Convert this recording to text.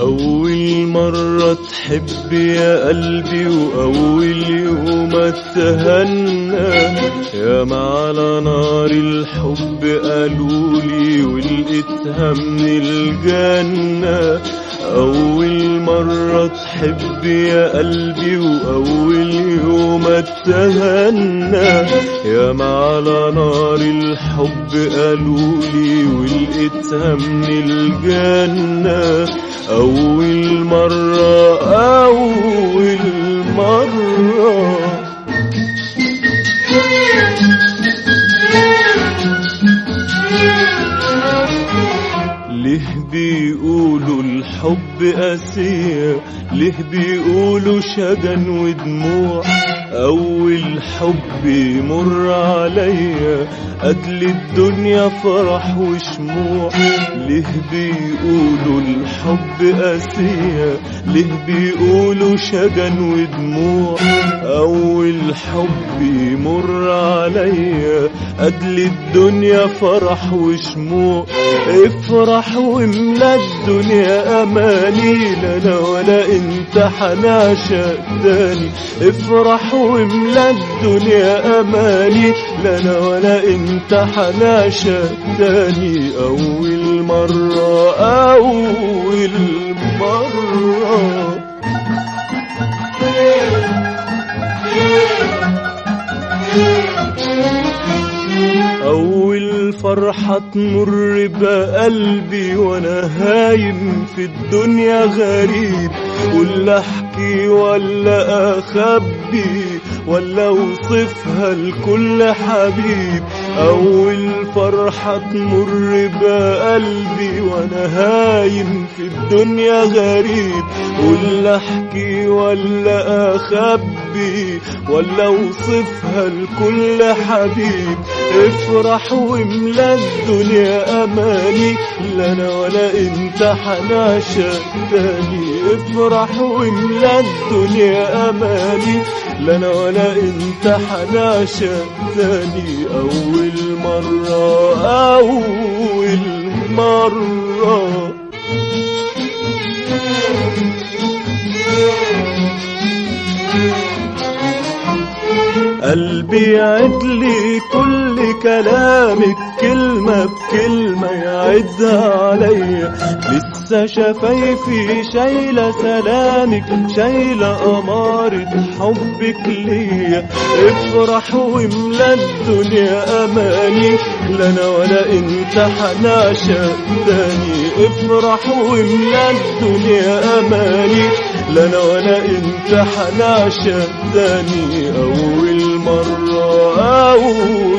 أول مرة تحب يا قلبي وأول يوم اتهنى يا على نار الحب قالولي ولقيتها من الجنة. أول مرة تحب يا قلبي وأول يوم اتهنى يا ما على نار الحب قالولي ولقيتها من الجنة أول مرة أول بيقولوا الحب قاسية ليه بيقولوا شجن ودموع. أول حب يمر عليا قتل الدنيا فرح وشموع. ليه بيقولوا الحب قاسية ليه بيقولوا شجن ودموع. أول حب يمر عليا قتل الدنيا فرح وشموع. افرح واملأ الدنيا أماني لا أنا ولا إنت حناشا تاني افرح الدنيا أماني لا أنا ولا انت حناشا تاني أول مرة أول مرة. أول فرحة تمر بقلبي وأنا هايم في الدنيا غريب. ولا أحكي ولا أخبي ولا أوصفها لكل حبيب أول فرحة تمر بقلبي وأنا هايم في الدنيا غريب. ولا أحكي ولا أخبي ولا أوصفها لكل حبيب. افرح واملأ الدنيا أماني لا أنا ولا أنت حناشا تاني افرح واملأ الدنيا أماني لا أنا ولا أنت حناشا تاني أول مرة أول مرة. قلبي يعد لي كل كلمة بكلمة يعدها عليا لسه شفايفي شايلة سلامك شايلة أمارة حبك ليا. افرح واملا الدنيا أماني. لا أنا ولا أنت حناشا تاني افرح واملا الدنيا أماني. لا أنا ولا أنت حناشا تاني أول مرة أول